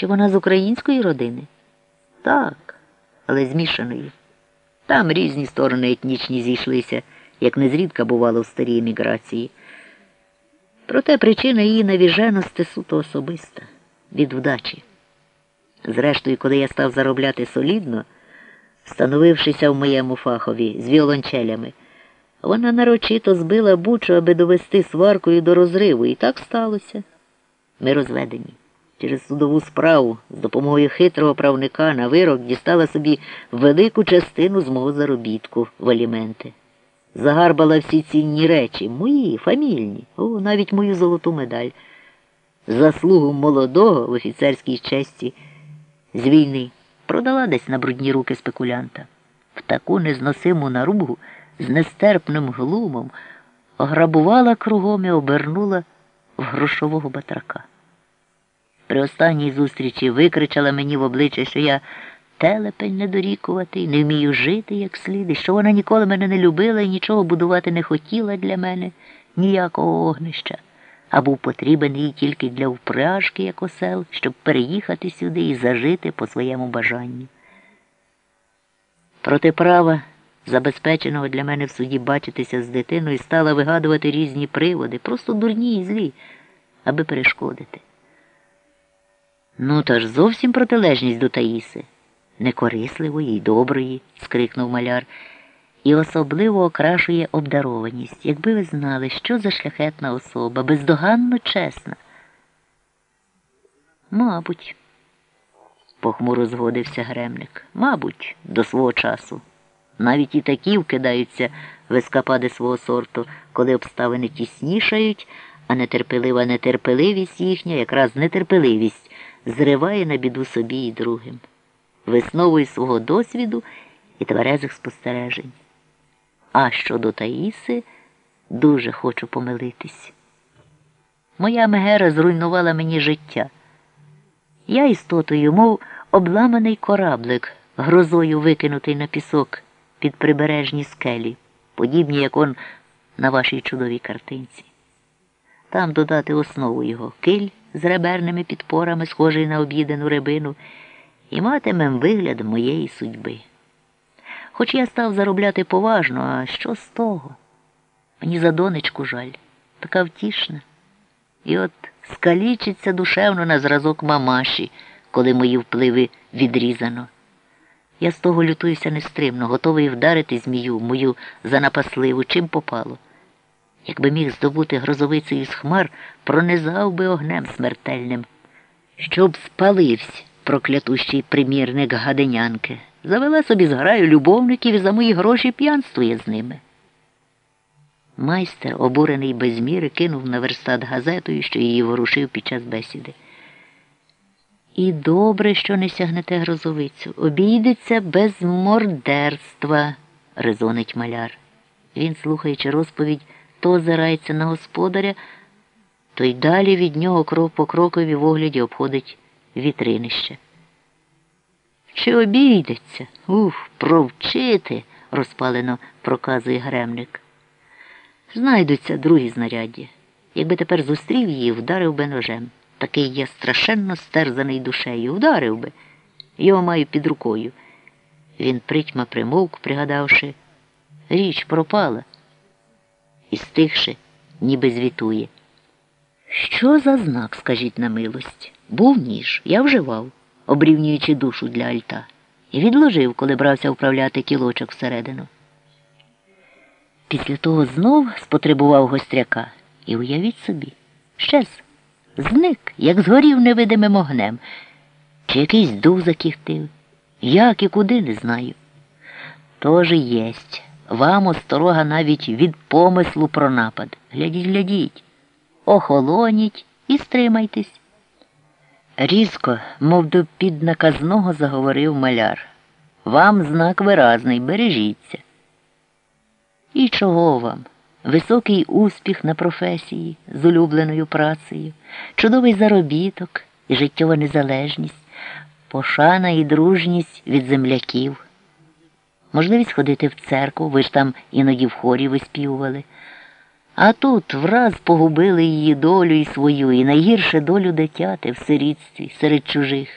Чи вона з української родини? Так, але змішаної. Там різні сторони етнічні зійшлися, як незрідка бувало в старій еміграції. Проте причина її навіженості суто особиста від вдачі. Зрештою, коли я став заробляти солідно, становившися в моєму фахові з віолончелями, вона нарочито збила бучу, аби довести сваркою до розриву, і так сталося. Ми розведені. Через судову справу з допомогою хитрого правника на вирок дістала собі велику частину з мого заробітку в аліменти. Загарбала всі цінні речі, мої, фамільні, о, навіть мою золоту медаль. Заслугу молодого в офіцерській честі з війни продала десь на брудні руки спекулянта. В таку незносиму наругу з нестерпним глумом ограбувала кругом і обернула в грошового батрака. При останній зустрічі викричала мені в обличчя, що я телепень недорікуватий, не вмію жити як слід, і що вона ніколи мене не любила і нічого будувати не хотіла для мене, ніякого огнища, а був потрібен їй тільки для впряжки, як осел, щоб переїхати сюди і зажити по своєму бажанню. Проти права, забезпеченого для мене в суді бачитися з дитиною, стала вигадувати різні приводи, просто дурні і злі, аби перешкодити. Ну, то ж зовсім протилежність до Таїси, некорисливої й доброї, скрикнув маляр, і особливо окрашує обдарованість, якби ви знали, що за шляхетна особа, бездоганно чесна. Мабуть, похмуро згодився гремник. Мабуть, до свого часу. Навіть і такі вкидаються в ескапади свого сорту, коли обставини тіснішають, а нетерпелива нетерпеливість їхня, якраз нетерпеливість зриває на біду собі і другим, висновує свого досвіду і тверезих спостережень. А щодо Таїси, дуже хочу помилитись. Моя Мегера зруйнувала мені життя. Я істотою, мов обламаний кораблик, грозою викинутий на пісок під прибережні скелі, подібні, як он на вашій чудовій картинці. Там додати основу його киль з реберними підпорами, схожий на об'їдену рибину, і матимем вигляд моєї судьби. Хоч я став заробляти поважно, а що з того? Мені за донечку жаль, така втішна. І от скалічиться душевно на зразок мамаші, коли мої впливи відрізано. Я з того лютуюся нестримно, готовий вдарити змію, мою занапасливу, чим попало. Якби міг здобути грозовицею з хмар, пронизав би огнем смертельним, щоб спалився проклятущий примірник гаденянки, завела собі зграю любовників і за мої гроші п'янствує з ними. Майстер, обурений без міри, кинув на верстат газетою, що її ворушив під час бесіди. І добре, що не сягнете грозовицю. Обійдеться без мордерства, резонить маляр. Він, слухаючи розповідь, то озирається на господаря, то й далі від нього крок по крокові в огляді обходить вітринище. Чи обійдеться? Уф, провчити, розпалено проказує гремник. Знайдуться другі знаряддя. Якби тепер зустрів її, вдарив би ножем. Такий я страшенно стерзаний душею. Вдарив би. Його маю під рукою. Він притьма примовк, пригадавши, річ пропала. І стихши, ніби звітує. Що за знак, скажіть на милость? Був ніж, я вживав, обрівнюючи душу для альта, і відложив, коли брався вправляти кілочок всередину. Після того знов спотребував гостряка і уявіть собі, щез, зник, як згорів невидимим огнем, чи якийсь дух закіхтив. Як і куди не знаю. Тож єсть. Вам осторога навіть від помислу про напад. Глядіть, глядіть, охолоніть і стримайтесь. Різко, мов до піднаказного, заговорив маляр. Вам знак виразний, бережіться. І чого вам? Високий успіх на професії з улюбленою працею, чудовий заробіток і життєва незалежність, пошана і дружність від земляків. Можливість ходити в церкву, ви ж там іноді в хорі виспівували. А тут враз погубили її долю і свою, і найгірше долю дитяти в сирітстві серед чужих.